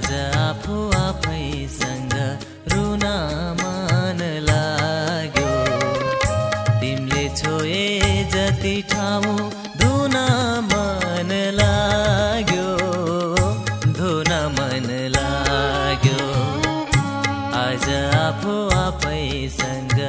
आज आफू आफैसँग रुन मन लाग्यो। तिमीले छोए जति ठाउँ धुन मन लाग्यो धुन मन लाग्यो। आज आफू आफैसँग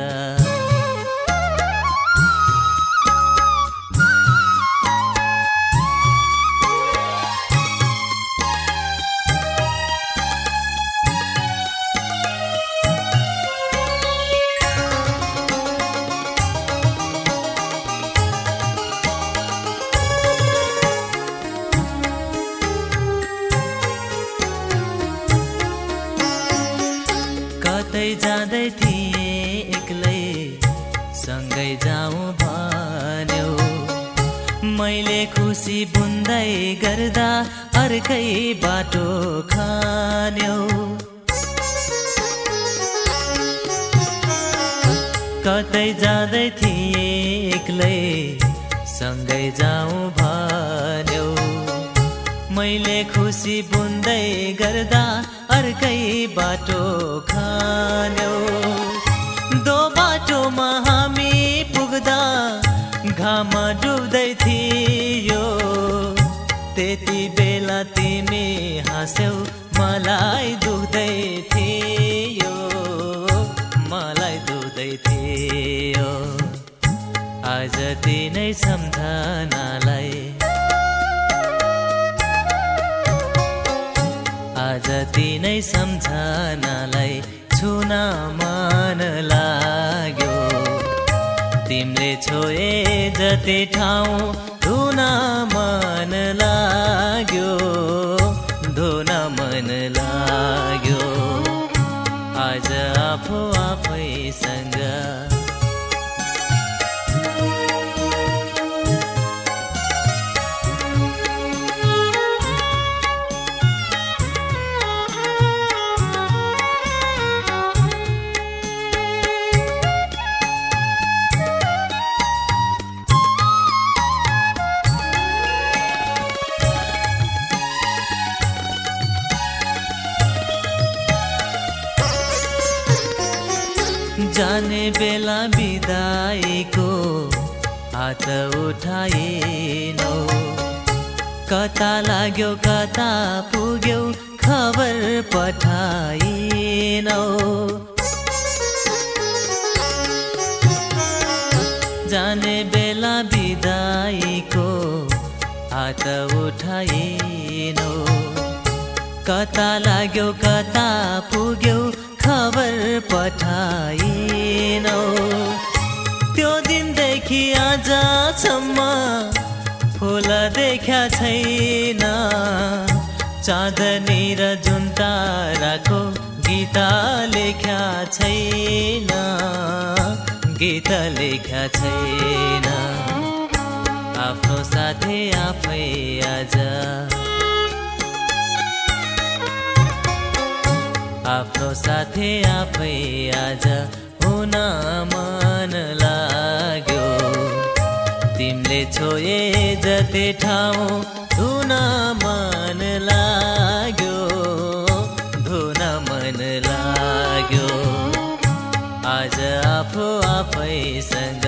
सँगै जाउँ भन्यो। मैले खुसी बुन्दै गर्दा अर्कै बाटो खान्यो। कतै जाँदै थिए एक्लै सँगै जाउँ भन्यो। मैले खुसी बुन्दै गर्दा अर्कै बाटो खान्यो। घाम डुब्दै थियो त्यति बेला तिमी हाँस्यौ मलाई दुख्दै थियो मलाई दुख्दै थियो आज तिनै सम्झनालाई। आज तिनै सम्झनालाई छुन मन तिमीले छोए जति ठाउँ धुन मन लाग्यो धुन मन लाग्यो। आज आफू आफैसँग जाने बेला बिदाईको हात उठाएनौ कता लाग्यो कता पुग्यौ खबर पठाएनौ जाने बेला बिदाईको हात उठाएनौ कता लाग्यो कता पुग्यौ खबर पठाइनौ। त्यो दिनदेखि आजसम्म फुल देखा छैन। चाँदनी र जुन ताराको गीत लेख्या छैन। गीत लेख्या छैन। आफ्नो साथी आफै आज आफ्नो साथी आफै आज हुन मन लाग्यो। तिमीले छोए जति ठाउँ धुन मन लाग्यो धुन मन लाग्यो। आज आफू आफैसँग